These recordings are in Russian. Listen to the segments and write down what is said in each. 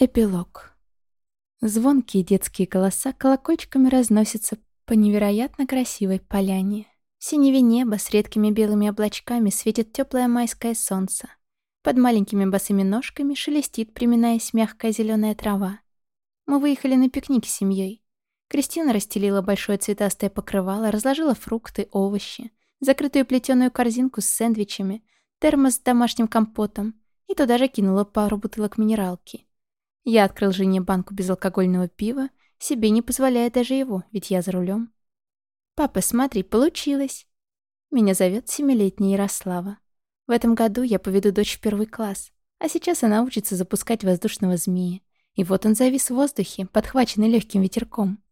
Эпилог. Звонкие детские голоса колокольчиками разносятся по невероятно красивой поляне. В синеве неба с редкими белыми облачками светит теплое майское солнце. Под маленькими босыми ножками шелестит, приминаясь мягкая зеленая трава. Мы выехали на пикник с семьей. Кристина расстелила большое цветастое покрывало, разложила фрукты, овощи, закрытую плетеную корзинку с сэндвичами, термос с домашним компотом и туда же кинула пару бутылок минералки. Я открыл жене банку безалкогольного пива, себе не позволяя даже его, ведь я за рулем. «Папа, смотри, получилось!» Меня зовет семилетняя Ярослава. В этом году я поведу дочь в первый класс, а сейчас она учится запускать воздушного змея. И вот он завис в воздухе, подхваченный легким ветерком.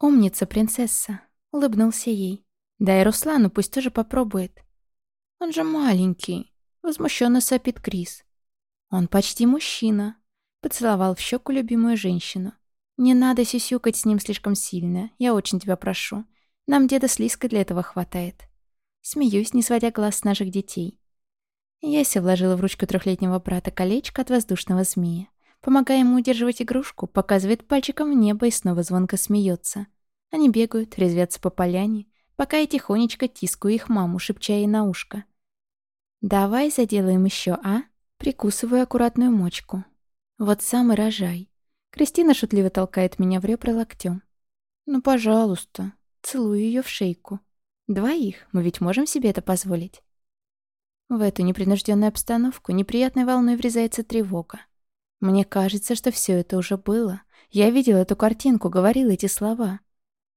«Умница, принцесса!» — улыбнулся ей. «Дай Руслану, пусть тоже попробует». «Он же маленький!» — возмущенно сопит Крис. «Он почти мужчина», Поцеловал в щеку любимую женщину. «Не надо сюсюкать с ним слишком сильно. Я очень тебя прошу. Нам деда с Лиской для этого хватает». Смеюсь, не сводя глаз с наших детей. Яся вложила в ручку трехлетнего брата колечко от воздушного змея. Помогая ему удерживать игрушку, показывает пальчиком в небо и снова звонко смеется. Они бегают, резвятся по поляне, пока я тихонечко тискаю их маму, шепча ей на ушко. «Давай заделаем еще, а?» Прикусываю аккуратную мочку. Вот сам и рожай. Кристина шутливо толкает меня в ребра локтем. Ну, пожалуйста. Целую ее в шейку. Двоих, мы ведь можем себе это позволить. В эту непринужденную обстановку неприятной волной врезается тревога. Мне кажется, что все это уже было. Я видела эту картинку, говорила эти слова.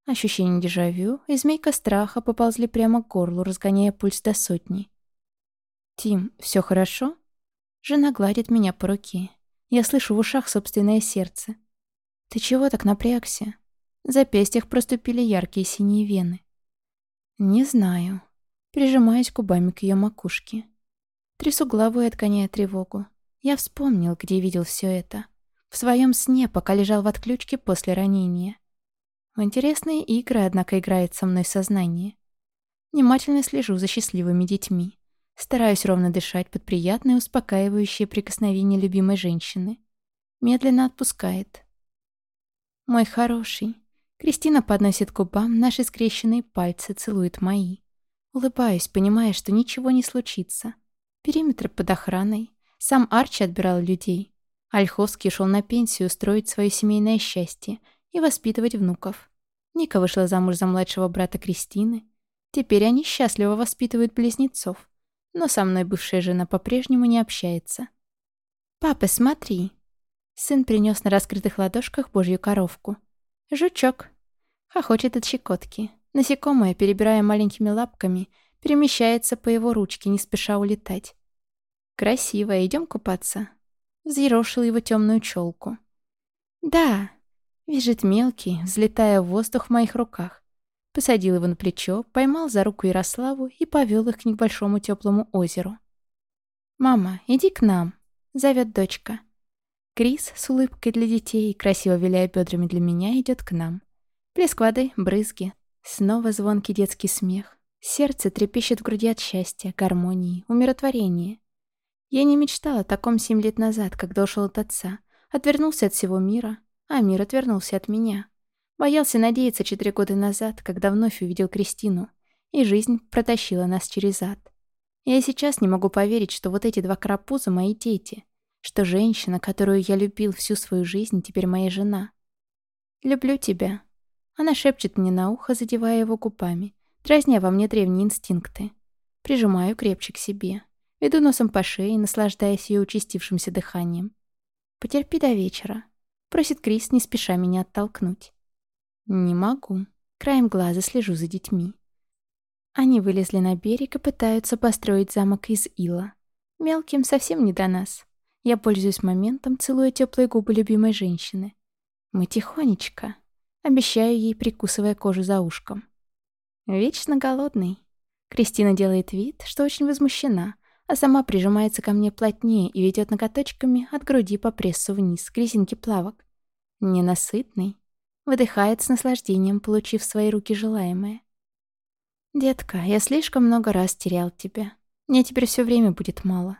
Ощущение дежавю и змейка страха поползли прямо к горлу, разгоняя пульс до сотни. «Тим, все хорошо?» Жена гладит меня по руке. Я слышу в ушах собственное сердце. «Ты чего так напрягся?» В запястьях проступили яркие синие вены. «Не знаю». Прижимаюсь губами к ее макушке. Трясу головой, отгоняя тревогу. Я вспомнил, где видел все это. В своем сне, пока лежал в отключке после ранения. В интересные игры, однако, играет со мной сознание. Внимательно слежу за счастливыми детьми. Стараюсь ровно дышать под приятное, успокаивающее прикосновение любимой женщины. Медленно отпускает. «Мой хороший». Кристина подносит к губам наши скрещенные пальцы, целует мои. Улыбаюсь, понимая, что ничего не случится. Периметр под охраной. Сам Арчи отбирал людей. Ольховский ушел на пенсию устроить свое семейное счастье и воспитывать внуков. Ника вышла замуж за младшего брата Кристины. Теперь они счастливо воспитывают близнецов но со мной бывшая жена по-прежнему не общается. «Папа, смотри!» Сын принес на раскрытых ладошках божью коровку. «Жучок!» Хохочет от щекотки. Насекомое, перебирая маленькими лапками, перемещается по его ручке, не спеша улетать. «Красиво, идем купаться?» Взъерошил его темную челку. «Да!» Вяжет мелкий, взлетая в воздух в моих руках. Посадил его на плечо, поймал за руку Ярославу и повел их к небольшому теплому озеру. «Мама, иди к нам», — зовет дочка. Крис с улыбкой для детей, красиво виляя бедрами для меня, идет к нам. Плеск воды, брызги. Снова звонкий детский смех. Сердце трепещет в груди от счастья, гармонии, умиротворения. Я не мечтала о таком семь лет назад, когда ушел от отца. Отвернулся от всего мира, а мир отвернулся от меня. Боялся надеяться четыре года назад, когда вновь увидел Кристину, и жизнь протащила нас через ад. Я сейчас не могу поверить, что вот эти два карапуза — мои дети, что женщина, которую я любил всю свою жизнь, теперь моя жена. «Люблю тебя». Она шепчет мне на ухо, задевая его губами, дразня во мне древние инстинкты. Прижимаю крепче к себе. Веду носом по шее, наслаждаясь ее участившимся дыханием. «Потерпи до вечера», — просит Крис, не спеша меня оттолкнуть. Не могу. Краем глаза слежу за детьми. Они вылезли на берег и пытаются построить замок из ила. Мелким совсем не до нас. Я пользуюсь моментом, целуя теплые губы любимой женщины. Мы тихонечко. Обещаю ей, прикусывая кожу за ушком. Вечно голодный. Кристина делает вид, что очень возмущена, а сама прижимается ко мне плотнее и ведет ноготочками от груди по прессу вниз, к резинке плавок. Ненасытный. Выдыхает с наслаждением, получив в свои руки желаемое. «Детка, я слишком много раз терял тебя. Мне теперь все время будет мало.